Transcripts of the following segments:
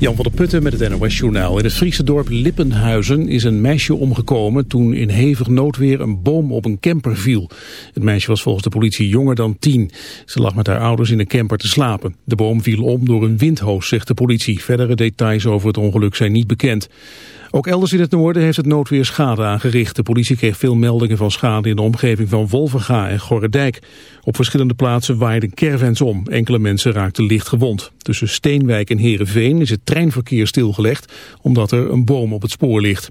Jan van der Putten met het NOS-journaal. In het Friese dorp Lippenhuizen is een meisje omgekomen toen in hevig noodweer een boom op een camper viel. Het meisje was volgens de politie jonger dan tien. Ze lag met haar ouders in een camper te slapen. De boom viel om door een windhoos, zegt de politie. Verdere details over het ongeluk zijn niet bekend. Ook elders in het noorden heeft het noodweer schade aangericht. De politie kreeg veel meldingen van schade in de omgeving van Wolvenga en Gorredijk. Op verschillende plaatsen waaiden caravans om. Enkele mensen raakten licht gewond. Tussen Steenwijk en Heerenveen is het treinverkeer stilgelegd... omdat er een boom op het spoor ligt.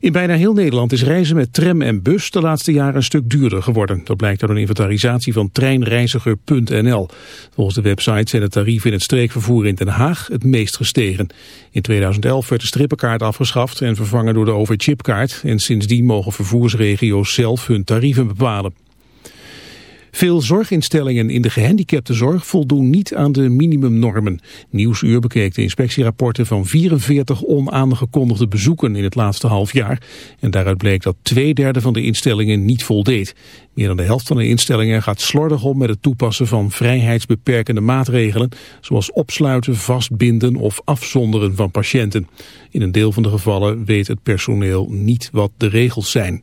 In bijna heel Nederland is reizen met tram en bus de laatste jaren een stuk duurder geworden. Dat blijkt uit een inventarisatie van treinreiziger.nl. Volgens de website zijn de tarieven in het streekvervoer in Den Haag het meest gestegen. In 2011 werd de strippenkaart afgeschaft en vervangen door de overchipkaart. En sindsdien mogen vervoersregio's zelf hun tarieven bepalen. Veel zorginstellingen in de gehandicaptenzorg voldoen niet aan de minimumnormen. Nieuwsuur bekeek de inspectierapporten van 44 onaangekondigde bezoeken in het laatste half jaar. En daaruit bleek dat twee derde van de instellingen niet voldeed. Meer dan de helft van de instellingen gaat slordig om met het toepassen van vrijheidsbeperkende maatregelen, zoals opsluiten, vastbinden of afzonderen van patiënten. In een deel van de gevallen weet het personeel niet wat de regels zijn.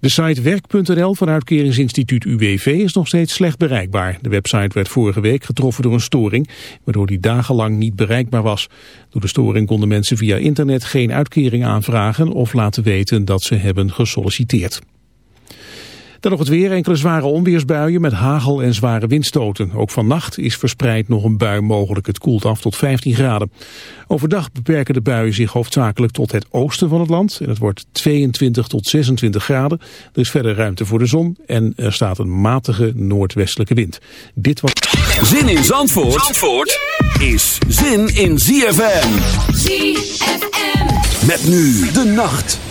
De site werk.nl van uitkeringsinstituut UWV is nog steeds slecht bereikbaar. De website werd vorige week getroffen door een storing, waardoor die dagenlang niet bereikbaar was. Door de storing konden mensen via internet geen uitkering aanvragen of laten weten dat ze hebben gesolliciteerd. Dan nog het weer, enkele zware onweersbuien met hagel en zware windstoten. Ook vannacht is verspreid nog een bui mogelijk. Het koelt af tot 15 graden. Overdag beperken de buien zich hoofdzakelijk tot het oosten van het land. En het wordt 22 tot 26 graden. Er is verder ruimte voor de zon en er staat een matige noordwestelijke wind. Dit was... Zin in Zandvoort, Zandvoort is zin in ZFM. ZFM. Met nu de nacht.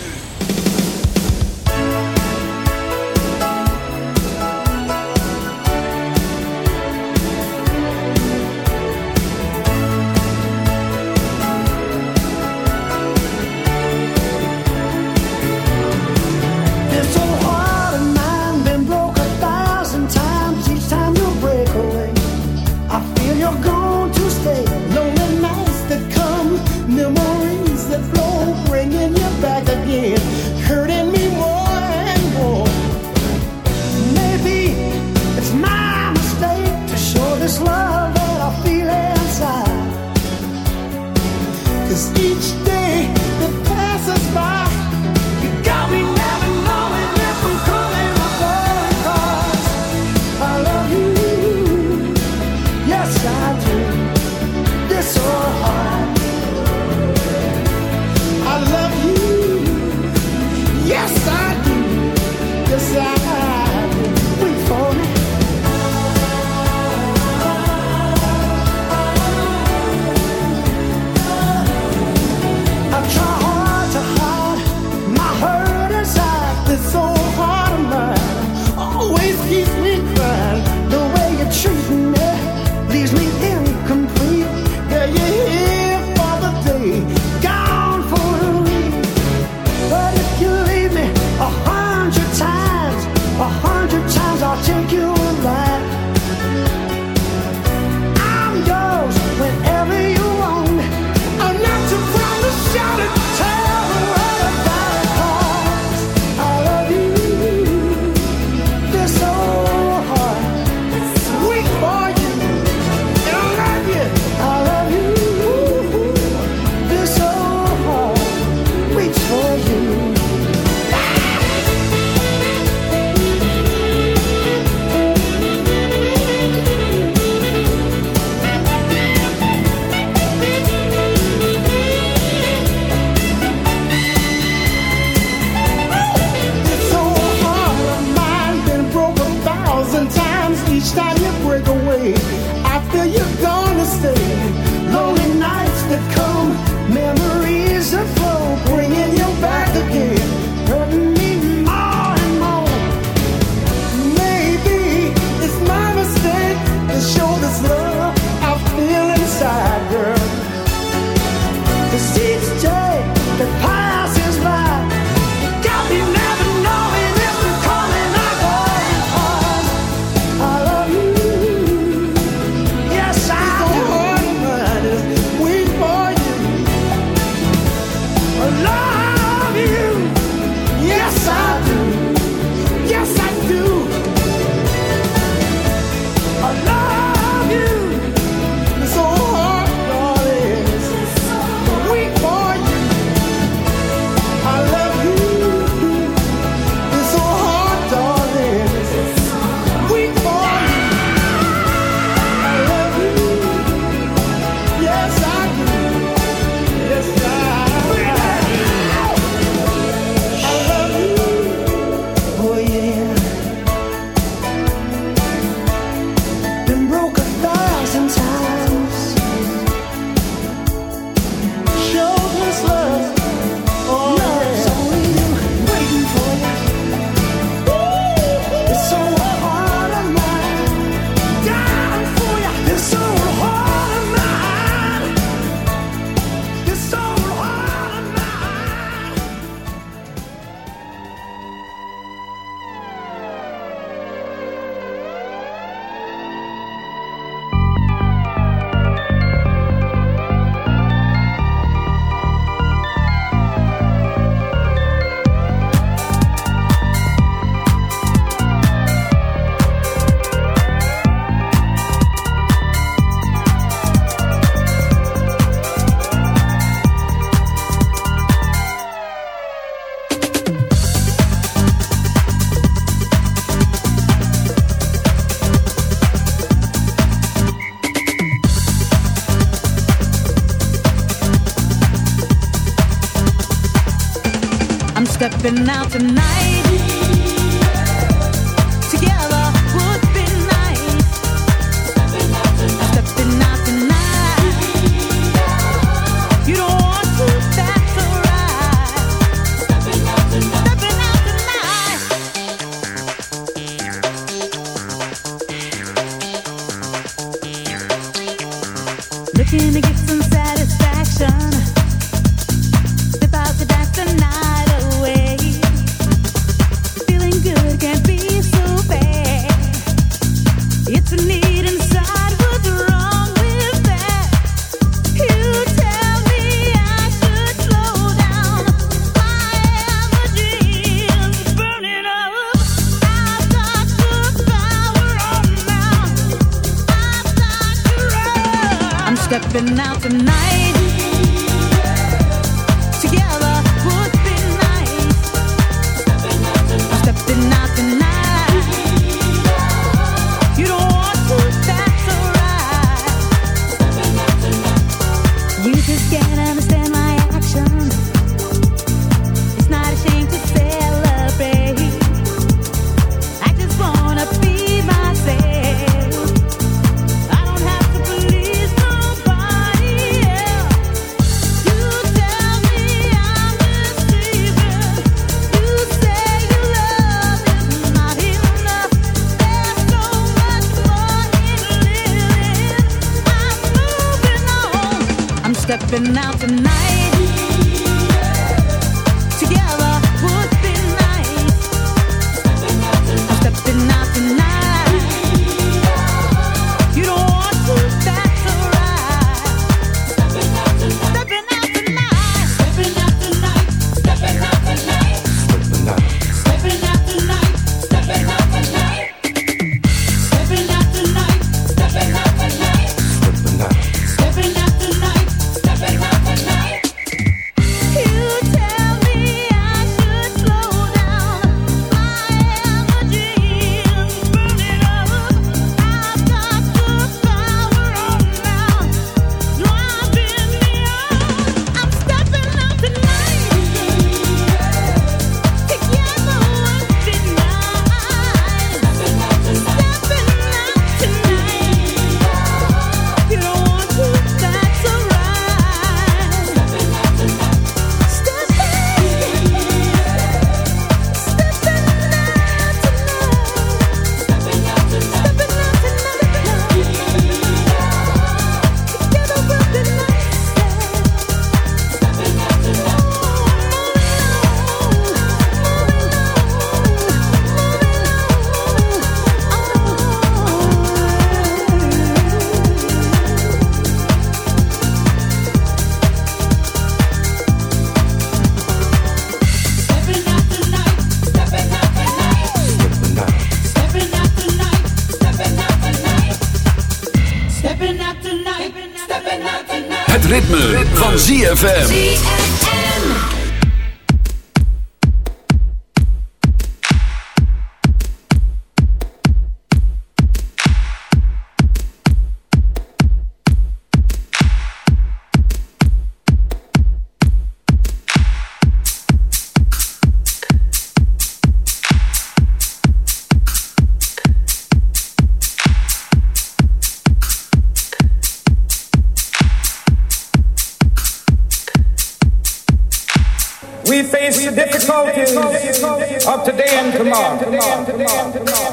been out tonight. Het ritme, van ZFM.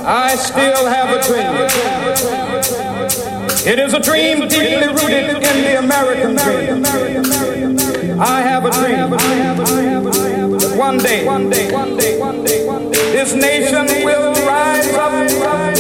I still have a dream. It is a dream deeply rooted in the American dream. I have a dream that one day this nation will rise up.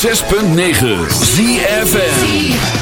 106.9 ZFN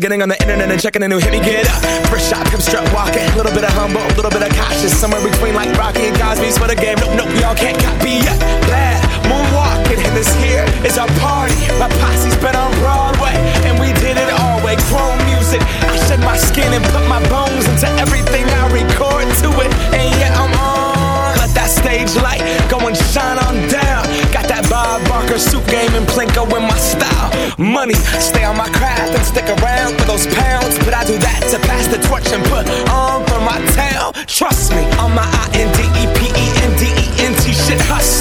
Getting on the internet and checking a new hit.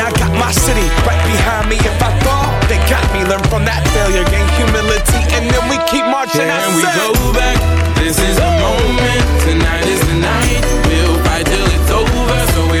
I got my city right behind me. If I fall, they got me. Learn from that failure, gain humility, and then we keep marching. I Can we said- go back? This is the moment. Tonight is the night. We'll fight till it's over. So we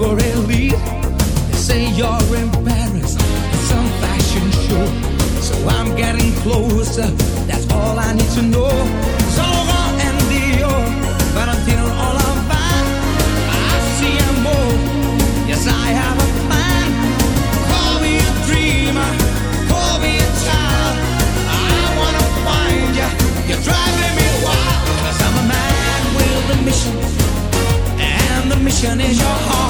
or elite. They say you're embarrassed at some fashion show. So I'm getting closer, that's all I need to know. So raw and Dior, Valentino all I'm fine. I see a more, yes I have a plan. Call me a dreamer, call me a child. I wanna find ya, you're driving me wild. i I'm a man with a mission, and the mission is your heart.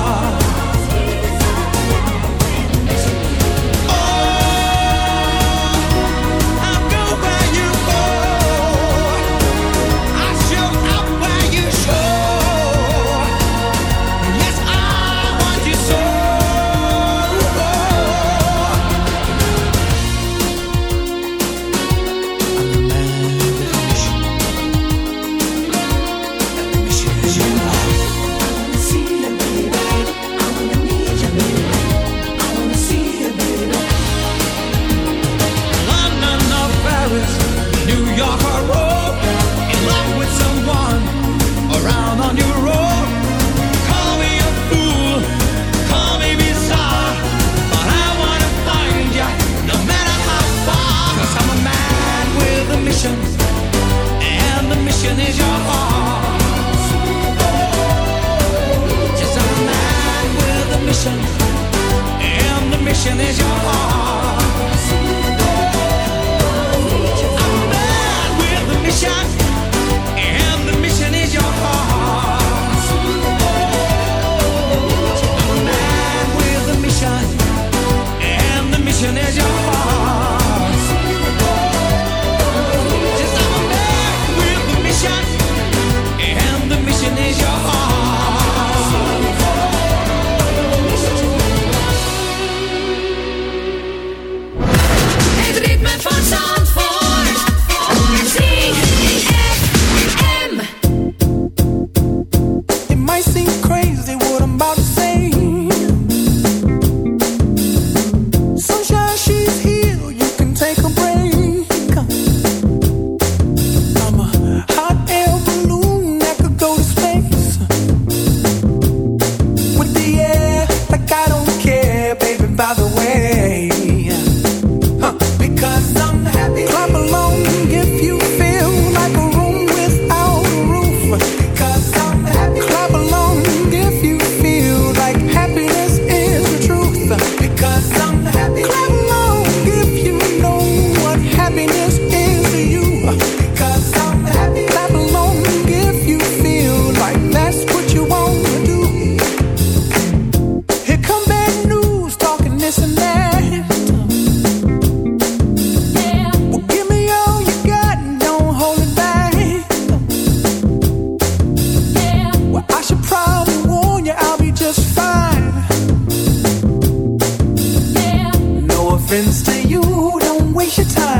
happens to you, don't waste your time.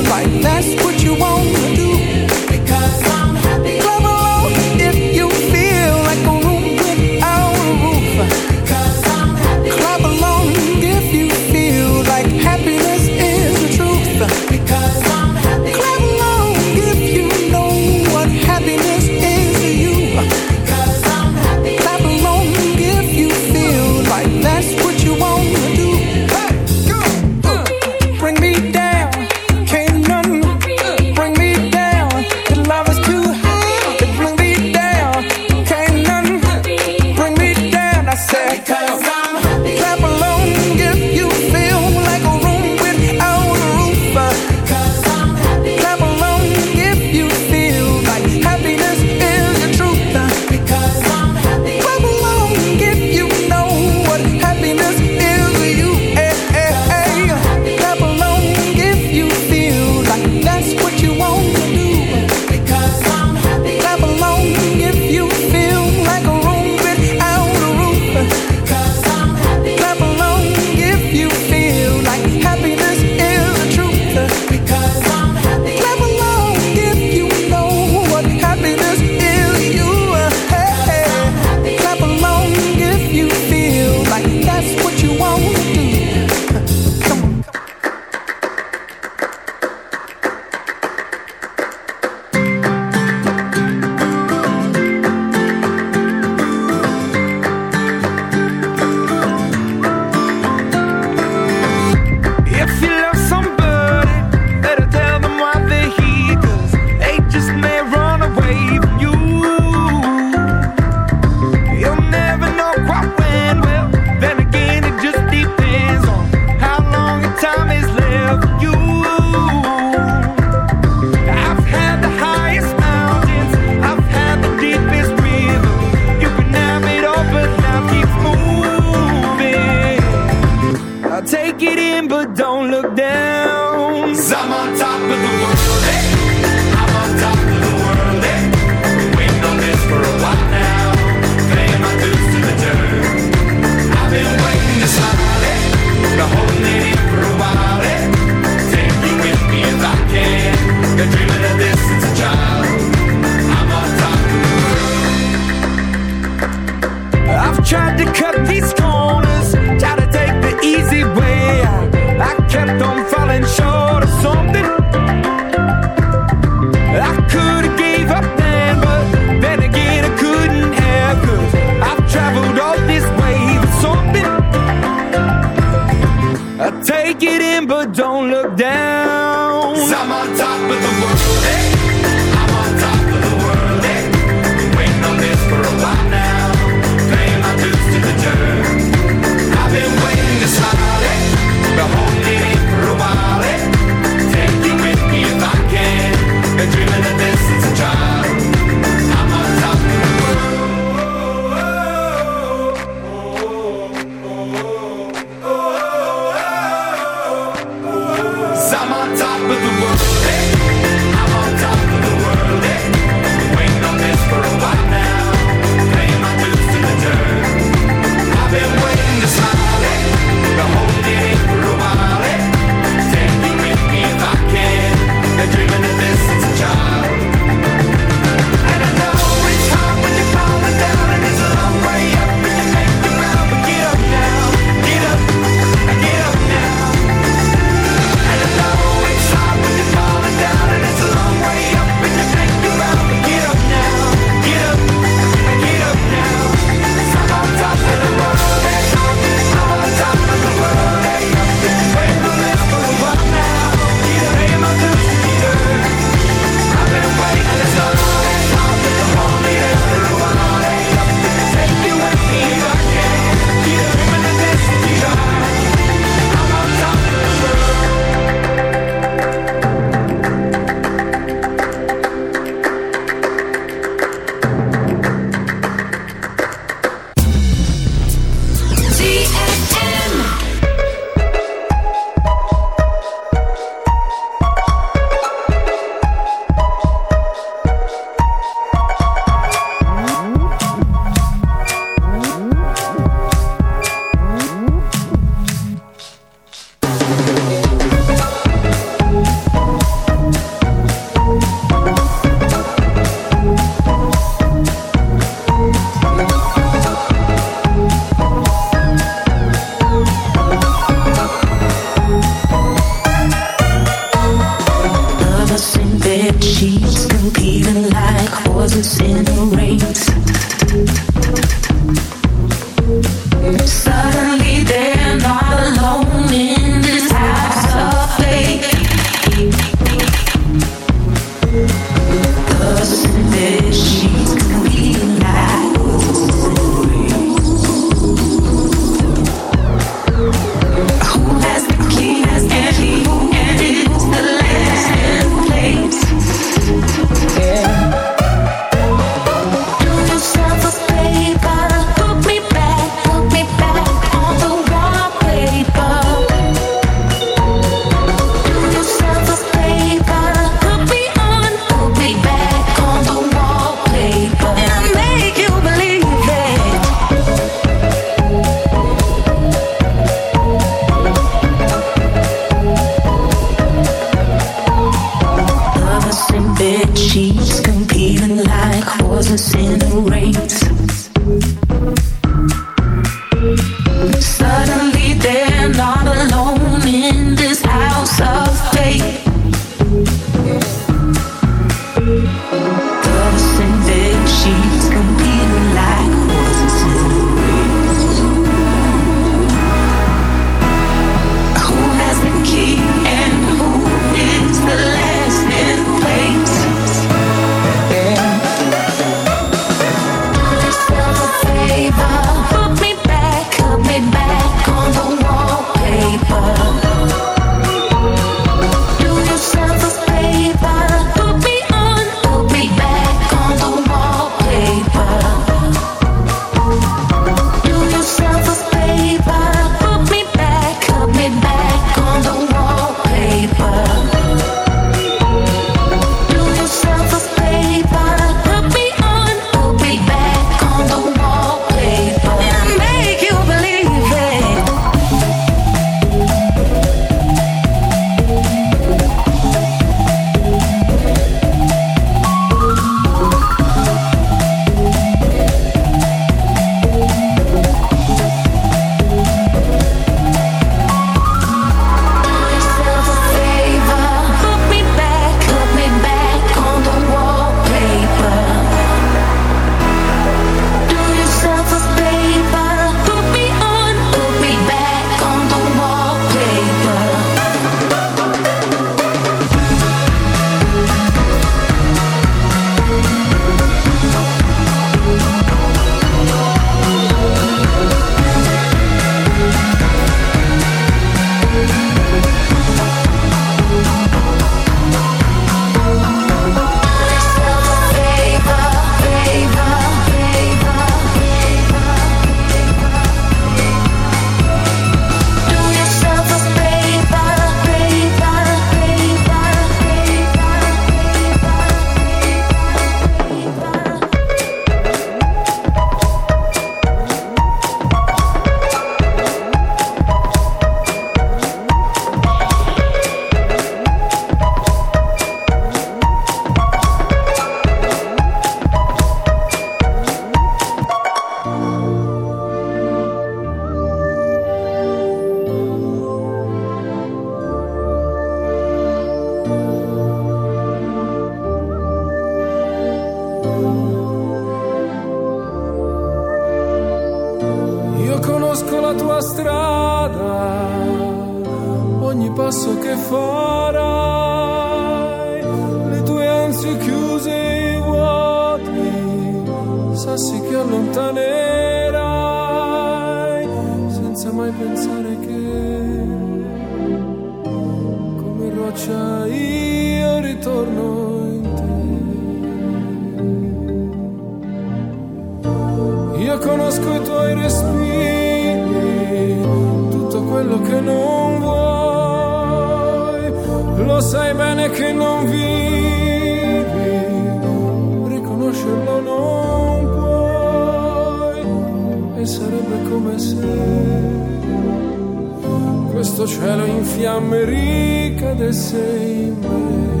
same way.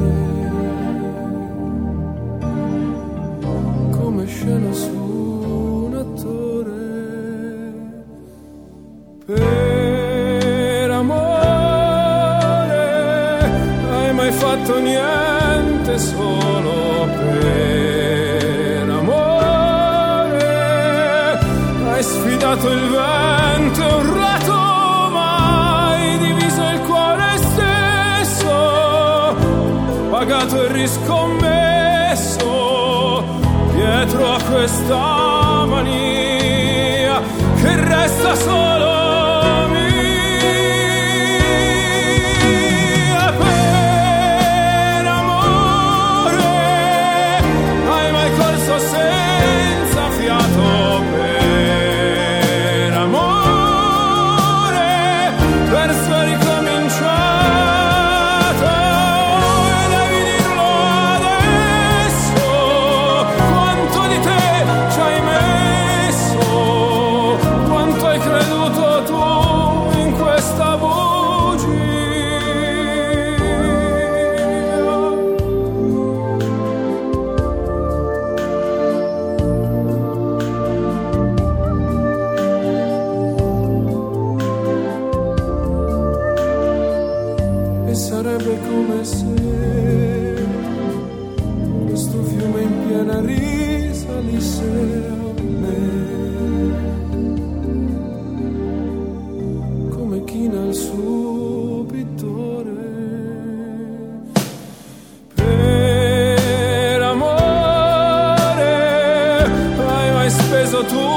riscommesso dietro a questa mania che resta solo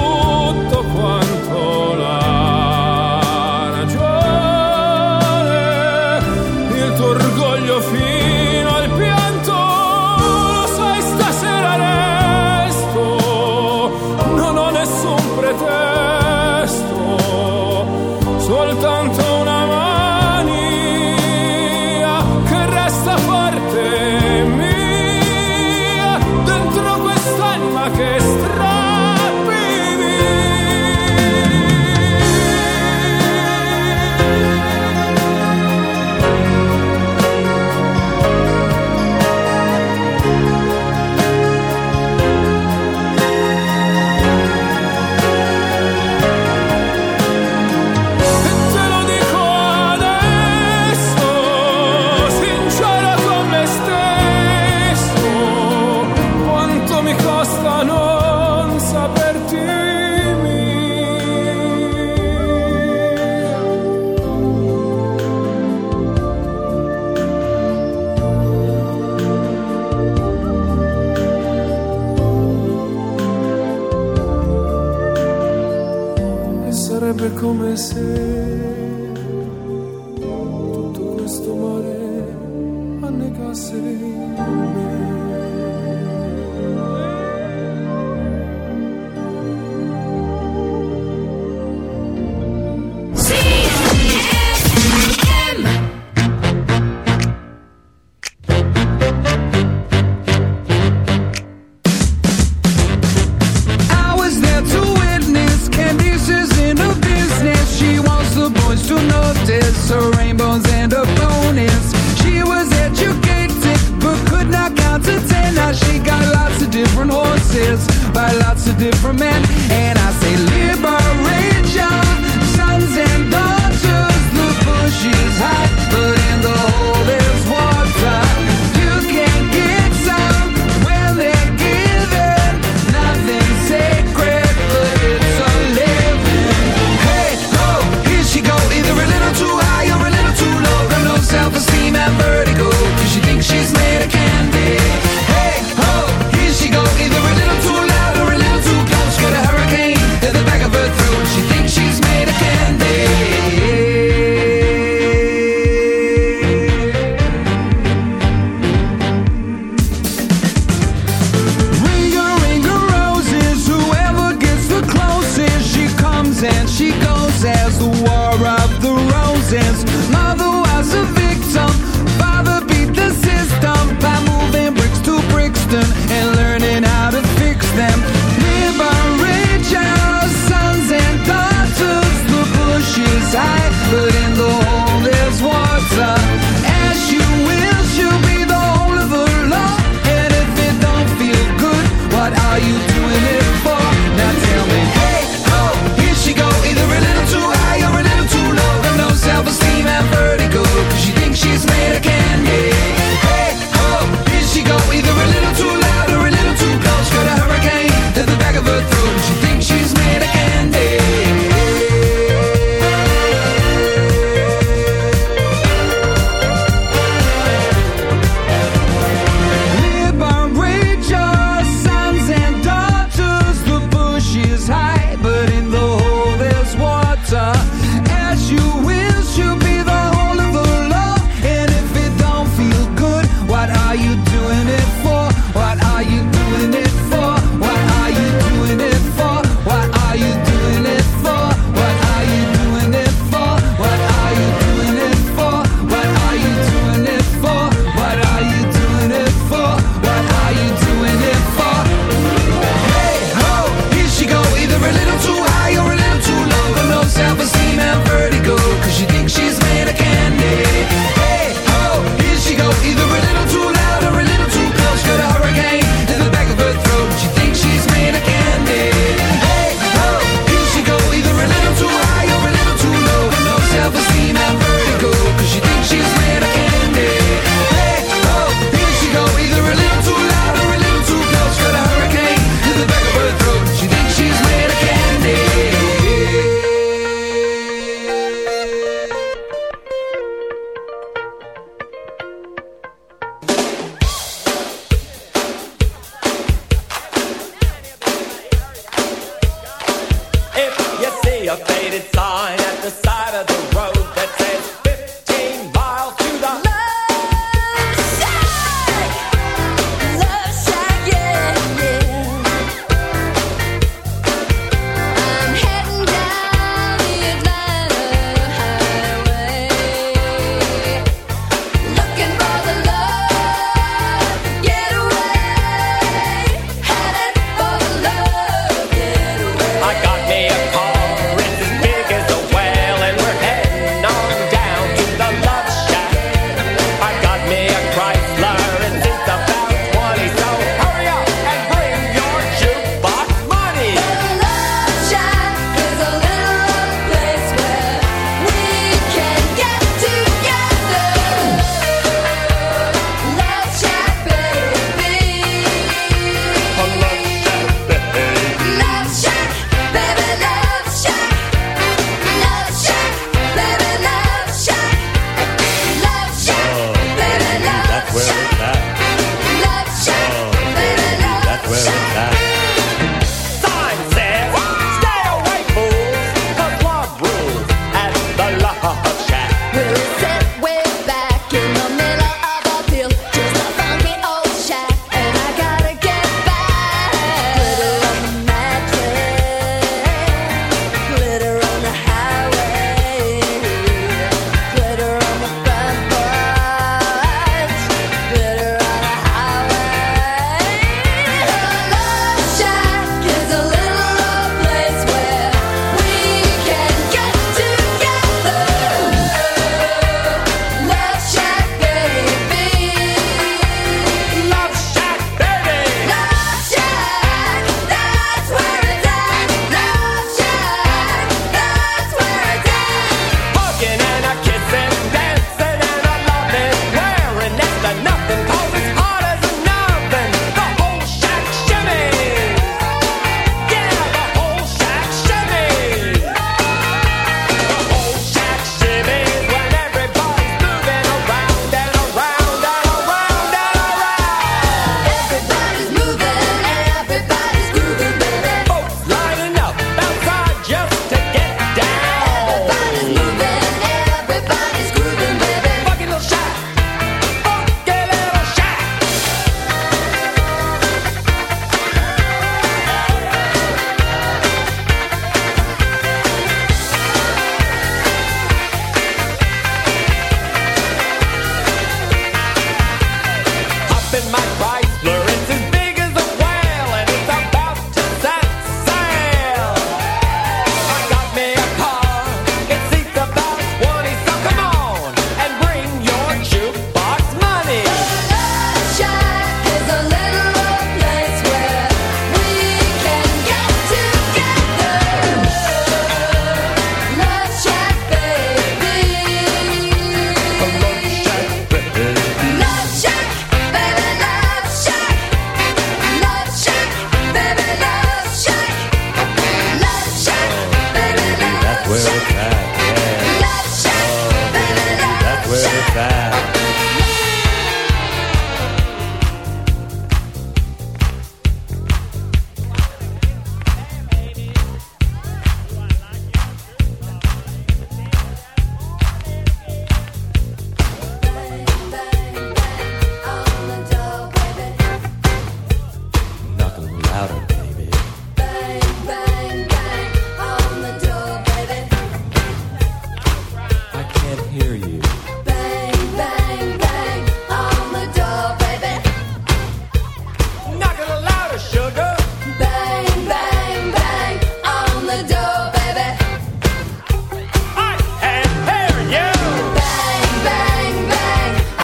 tutto qua. atardecer.